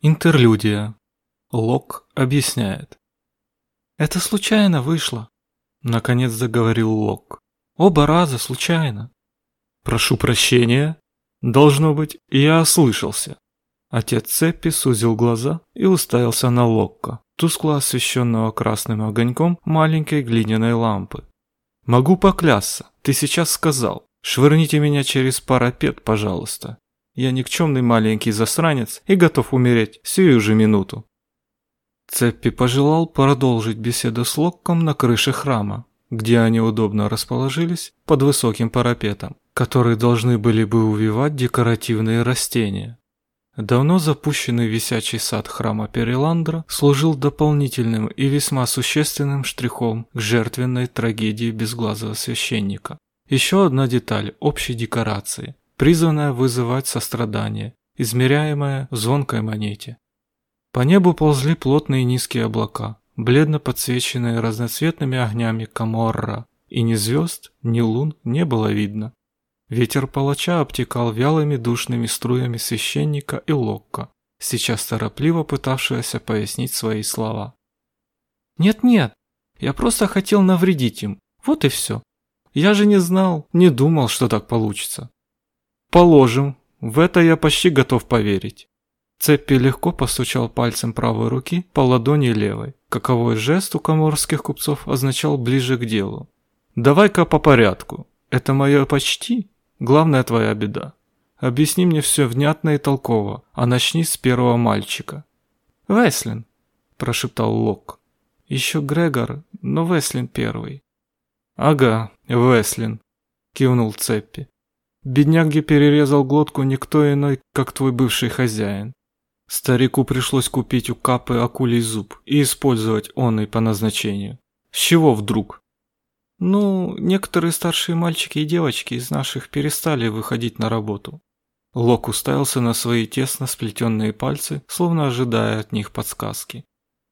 Интерлюдия. Лок объясняет. «Это случайно вышло», — наконец заговорил Лок. «Оба раза случайно». «Прошу прощения. Должно быть, я ослышался». Отец Цеппи сузил глаза и уставился на Локко, тускло освещенного красным огоньком маленькой глиняной лампы. «Могу поклясться, ты сейчас сказал. Швырните меня через парапет, пожалуйста. Я никчемный маленький засранец и готов умереть сию же минуту. Цеппи пожелал продолжить беседу с Локком на крыше храма, где они удобно расположились под высоким парапетом, который должны были бы увивать декоративные растения. Давно запущенный висячий сад храма Переландра служил дополнительным и весьма существенным штрихом к жертвенной трагедии безглазого священника. Еще одна деталь общей декорации, призванная вызывать сострадание, измеряемое в звонкой монете. По небу ползли плотные низкие облака, бледно подсвеченные разноцветными огнями Каморра, и ни звезд, ни лун не было видно. Ветер палача обтекал вялыми душными струями священника и Локка, сейчас торопливо пытавшегося пояснить свои слова. «Нет-нет, я просто хотел навредить им, вот и все. Я же не знал, не думал, что так получится. Положим, в это я почти готов поверить. Цеппи легко постучал пальцем правой руки по ладони левой. Каковой жест у коморских купцов означал ближе к делу. «Давай-ка по порядку. Это мое почти. Главная твоя беда. Объясни мне все внятно и толково, а начни с первого мальчика». «Веслин», – прошептал Лок. «Еще Грегор, но Веслин первый». «Ага, Веслин», – кивнул Цеппи. Бедняге перерезал глотку никто иной, как твой бывший хозяин. Старику пришлось купить у Капы акулий зуб и использовать он и по назначению. С чего вдруг? Ну, некоторые старшие мальчики и девочки из наших перестали выходить на работу. Лок уставился на свои тесно сплетенные пальцы, словно ожидая от них подсказки.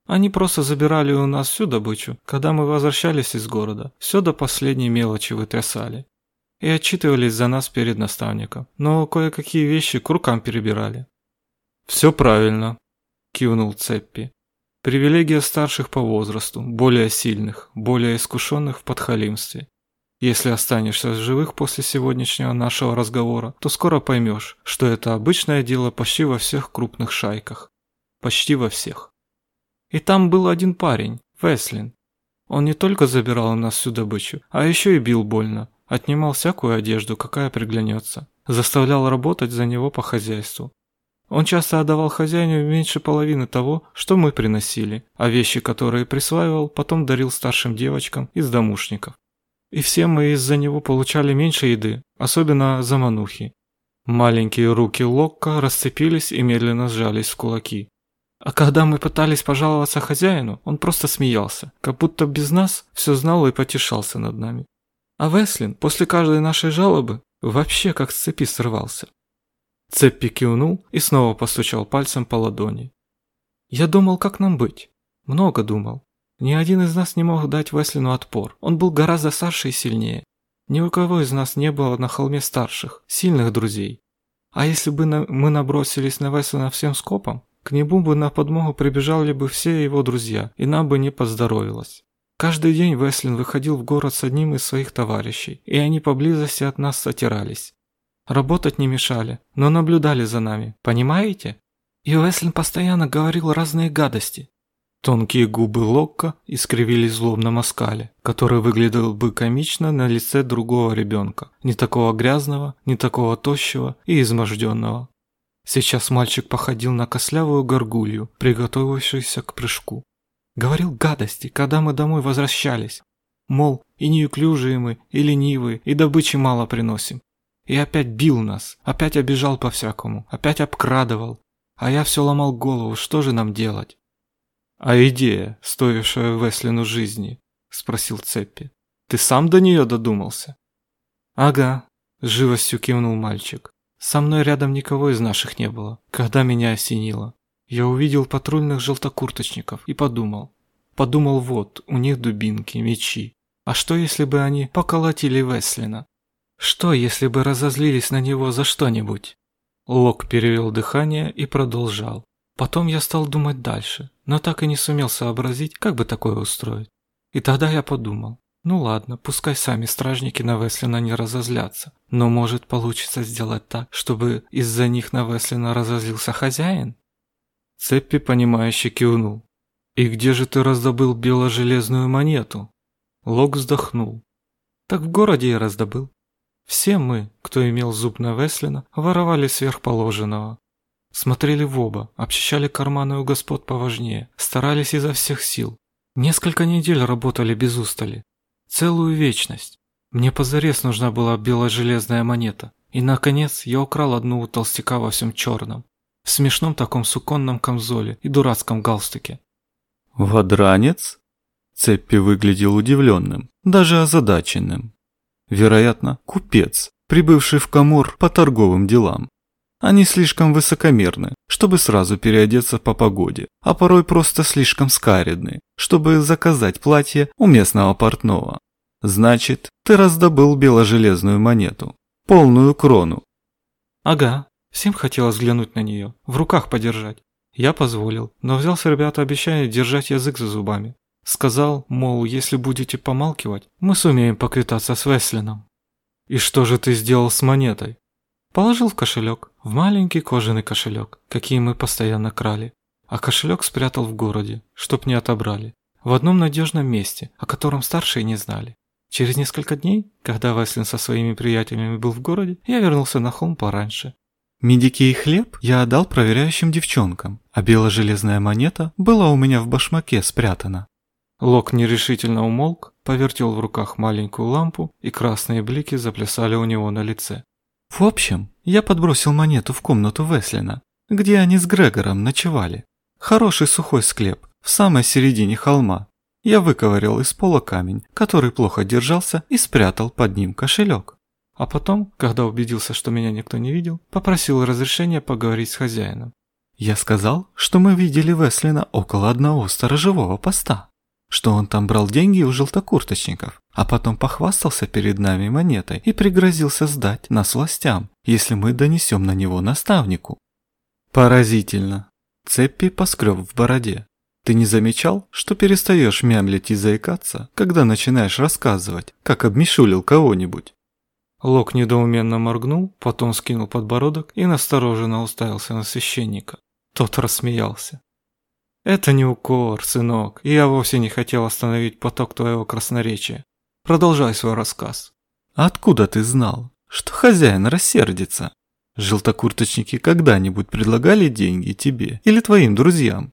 Они просто забирали у нас всю добычу, когда мы возвращались из города. Все до последней мелочи вытрясали и отчитывались за нас перед наставником, но кое-какие вещи к рукам перебирали. «Все правильно», – кивнул Цеппи. «Привилегия старших по возрасту, более сильных, более искушенных в подхалимстве. Если останешься в живых после сегодняшнего нашего разговора, то скоро поймешь, что это обычное дело почти во всех крупных шайках. Почти во всех. И там был один парень, Веслин. Он не только забирал у нас всю добычу, а еще и бил больно, Отнимал всякую одежду, какая приглянется. Заставлял работать за него по хозяйству. Он часто отдавал хозяину меньше половины того, что мы приносили, а вещи, которые присваивал, потом дарил старшим девочкам из домушников. И все мы из-за него получали меньше еды, особенно за манухи. Маленькие руки Локка расцепились и медленно сжались в кулаки. А когда мы пытались пожаловаться хозяину, он просто смеялся, как будто без нас все знал и потешался над нами. А Веслин после каждой нашей жалобы вообще как с цепи срывался. Цеппи кивнул и снова постучал пальцем по ладони. Я думал, как нам быть. Много думал. Ни один из нас не мог дать Веслину отпор. Он был гораздо старше и сильнее. Ни у кого из нас не было на холме старших, сильных друзей. А если бы мы набросились на Веслина всем скопом, к нему бы на подмогу прибежали бы все его друзья, и нам бы не поздоровилось. Каждый день Веслин выходил в город с одним из своих товарищей, и они поблизости от нас сотирались. Работать не мешали, но наблюдали за нами, понимаете? И Веслин постоянно говорил разные гадости. Тонкие губы Локка искривились в злобном оскале, который выглядел бы комично на лице другого ребенка, не такого грязного, не такого тощего и изможденного. Сейчас мальчик походил на кослявую горгулью, приготовившуюся к прыжку. Говорил гадости, когда мы домой возвращались. Мол, и неуклюжие мы, и ленивые, и добычи мало приносим. И опять бил нас, опять обижал по-всякому, опять обкрадывал. А я все ломал голову, что же нам делать? «А идея, стоившая Веслину жизни?» – спросил Цеппи. «Ты сам до нее додумался?» «Ага», – живостью кивнул мальчик. «Со мной рядом никого из наших не было, когда меня осенило. Я увидел патрульных желтокурточников и подумал. Подумал вот, у них дубинки, мечи. А что если бы они поколотили Веслина? Что если бы разозлились на него за что-нибудь? Лок перевел дыхание и продолжал. Потом я стал думать дальше, но так и не сумел сообразить, как бы такое устроить. И тогда я подумал, ну ладно, пускай сами стражники на Веслина не разозлятся, но может получится сделать так, чтобы из-за них на Веслина разозлился хозяин? Цеппи, понимающе кивнул. «И где же ты раздобыл бело-железную монету?» Лок вздохнул. «Так в городе я раздобыл. Все мы, кто имел зуб на Веслина, воровали сверхположенного. Смотрели в оба, обчищали карманы у господ поважнее, старались изо всех сил. Несколько недель работали без устали. Целую вечность. Мне позарез нужна была бело-железная монета. И, наконец, я украл одну у толстяка во всем черном. В смешном таком суконном камзоле и дурацком галстуке. «Водранец?» Цеппи выглядел удивленным, даже озадаченным. Вероятно, купец, прибывший в Камор по торговым делам. Они слишком высокомерны, чтобы сразу переодеться по погоде, а порой просто слишком скаредны, чтобы заказать платье у местного портного. Значит, ты раздобыл бело-железную монету, полную крону. Ага, всем хотелось взглянуть на нее, в руках подержать. Я позволил, но взял с ребята обещание держать язык за зубами. Сказал, мол, если будете помалкивать, мы сумеем поквитаться с Веслином. И что же ты сделал с монетой? Положил в кошелек, в маленький кожаный кошелек, какие мы постоянно крали. А кошелек спрятал в городе, чтоб не отобрали. В одном надежном месте, о котором старшие не знали. Через несколько дней, когда Веслин со своими приятелями был в городе, я вернулся на холм пораньше. Медики и хлеб я отдал проверяющим девчонкам, а бело-железная монета была у меня в башмаке спрятана. Лок нерешительно умолк, повертел в руках маленькую лампу, и красные блики заплясали у него на лице. В общем, я подбросил монету в комнату Веслина, где они с Грегором ночевали. Хороший сухой склеп, в самой середине холма. Я выковырял из пола камень, который плохо держался, и спрятал под ним кошелек. А потом, когда убедился, что меня никто не видел, попросил разрешения поговорить с хозяином. Я сказал, что мы видели Веслина около одного сторожевого поста, что он там брал деньги у желтокурточников, а потом похвастался перед нами монетой и пригрозился сдать нас властям, если мы донесем на него наставнику. Поразительно. Цеппи поскреб в бороде. Ты не замечал, что перестаешь мямлить и заикаться, когда начинаешь рассказывать, как обмешулил кого-нибудь? Лок недоуменно моргнул, потом скинул подбородок и настороженно уставился на священника. Тот рассмеялся. «Это не укор, сынок, и я вовсе не хотел остановить поток твоего красноречия. Продолжай свой рассказ». «Откуда ты знал, что хозяин рассердится? Желтокурточники когда-нибудь предлагали деньги тебе или твоим друзьям?»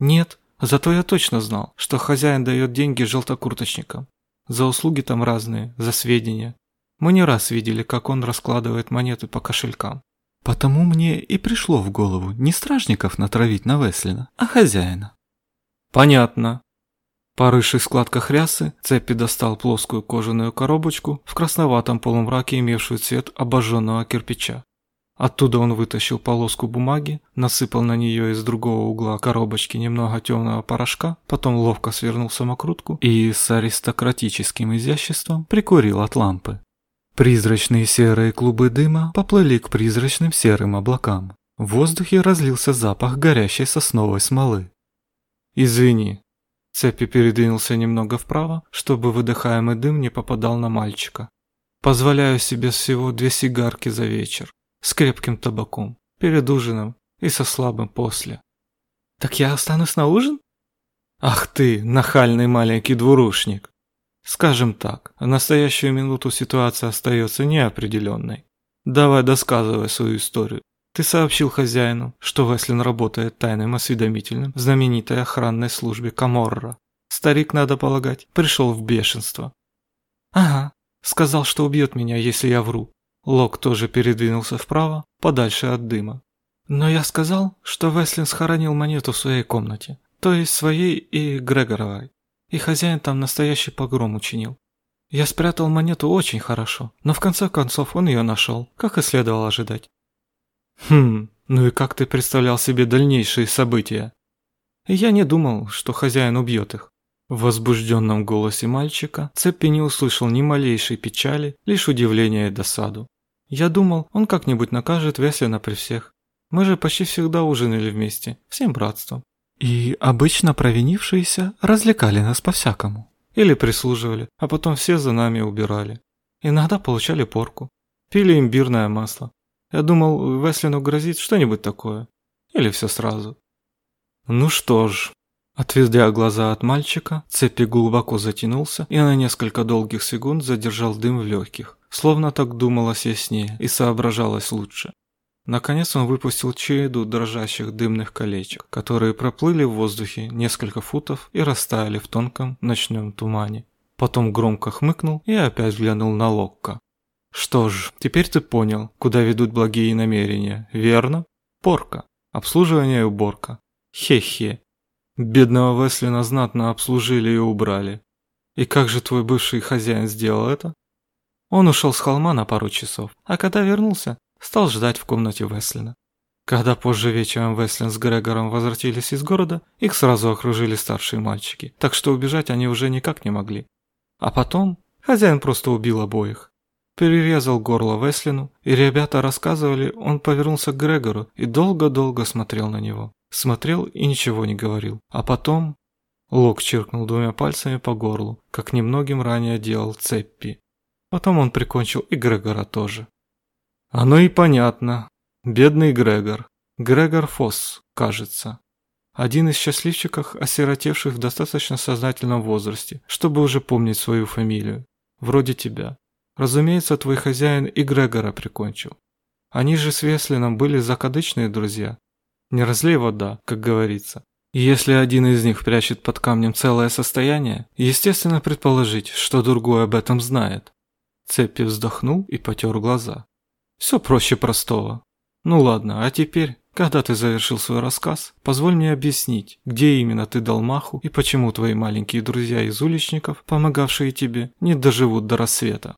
«Нет, зато я точно знал, что хозяин дает деньги желтокурточникам. За услуги там разные, за сведения, мы не раз видели, как он раскладывает монеты по кошелькам. Потому мне и пришло в голову не стражников натравить на Веслина, а хозяина. Понятно. Порывшись в складках рясы, Цепи достал плоскую кожаную коробочку в красноватом полумраке, имевшую цвет обожженного кирпича. Оттуда он вытащил полоску бумаги, насыпал на нее из другого угла коробочки немного темного порошка, потом ловко свернул самокрутку и с аристократическим изяществом прикурил от лампы. Призрачные серые клубы дыма поплыли к призрачным серым облакам. В воздухе разлился запах горящей сосновой смолы. «Извини». Цепи передвинулся немного вправо, чтобы выдыхаемый дым не попадал на мальчика. «Позволяю себе всего две сигарки за вечер, с крепким табаком, перед ужином и со слабым после». «Так я останусь на ужин?» «Ах ты, нахальный маленький двурушник!» Скажем так, в настоящую минуту ситуация остается неопределенной. Давай досказывай свою историю. Ты сообщил хозяину, что Веслин работает тайным осведомителем в знаменитой охранной службе Каморра. Старик, надо полагать, пришел в бешенство. Ага, сказал, что убьет меня, если я вру. Лок тоже передвинулся вправо, подальше от дыма. Но я сказал, что Веслин схоронил монету в своей комнате, то есть своей и Грегоровой и хозяин там настоящий погром учинил. Я спрятал монету очень хорошо, но в конце концов он ее нашел, как и следовало ожидать. Хм, ну и как ты представлял себе дальнейшие события? Я не думал, что хозяин убьет их. В возбужденном голосе мальчика Цеппи не услышал ни малейшей печали, лишь удивление и досаду. Я думал, он как-нибудь накажет Веслина при всех. Мы же почти всегда ужинали вместе, всем братством. И обычно провинившиеся развлекали нас по-всякому. Или прислуживали, а потом все за нами убирали. Иногда получали порку. Пили имбирное масло. Я думал, Веслину грозит что-нибудь такое. Или все сразу. Ну что ж, отведя глаза от мальчика, Цепи глубоко затянулся и на несколько долгих секунд задержал дым в легких, словно так думалось яснее и соображалось лучше. Наконец он выпустил череду дрожащих дымных колечек, которые проплыли в воздухе несколько футов и растаяли в тонком ночном тумане. Потом громко хмыкнул и опять взглянул на Локко. «Что ж, теперь ты понял, куда ведут благие намерения, верно? Порка, обслуживание и уборка. Хе-хе. Бедного Веслина знатно обслужили и убрали. И как же твой бывший хозяин сделал это?» Он ушел с холма на пару часов, а когда вернулся, Стал ждать в комнате Веслина. Когда позже вечером Веслин с Грегором возвратились из города, их сразу окружили старшие мальчики, так что убежать они уже никак не могли. А потом хозяин просто убил обоих. Перерезал горло Веслину, и ребята рассказывали, он повернулся к Грегору и долго-долго смотрел на него. Смотрел и ничего не говорил. А потом... Лок чиркнул двумя пальцами по горлу, как немногим ранее делал Цеппи. Потом он прикончил и Грегора тоже. Оно и понятно. Бедный Грегор. Грегор Фосс, кажется. Один из счастливчиков, осиротевших в достаточно сознательном возрасте, чтобы уже помнить свою фамилию. Вроде тебя. Разумеется, твой хозяин и Грегора прикончил. Они же с Веслином были закадычные друзья. Не разлей вода, как говорится. И если один из них прячет под камнем целое состояние, естественно предположить, что другой об этом знает. Цепи вздохнул и потер глаза. Все проще простого. Ну ладно, а теперь, когда ты завершил свой рассказ, позволь мне объяснить, где именно ты дал маху и почему твои маленькие друзья из уличников, помогавшие тебе, не доживут до рассвета.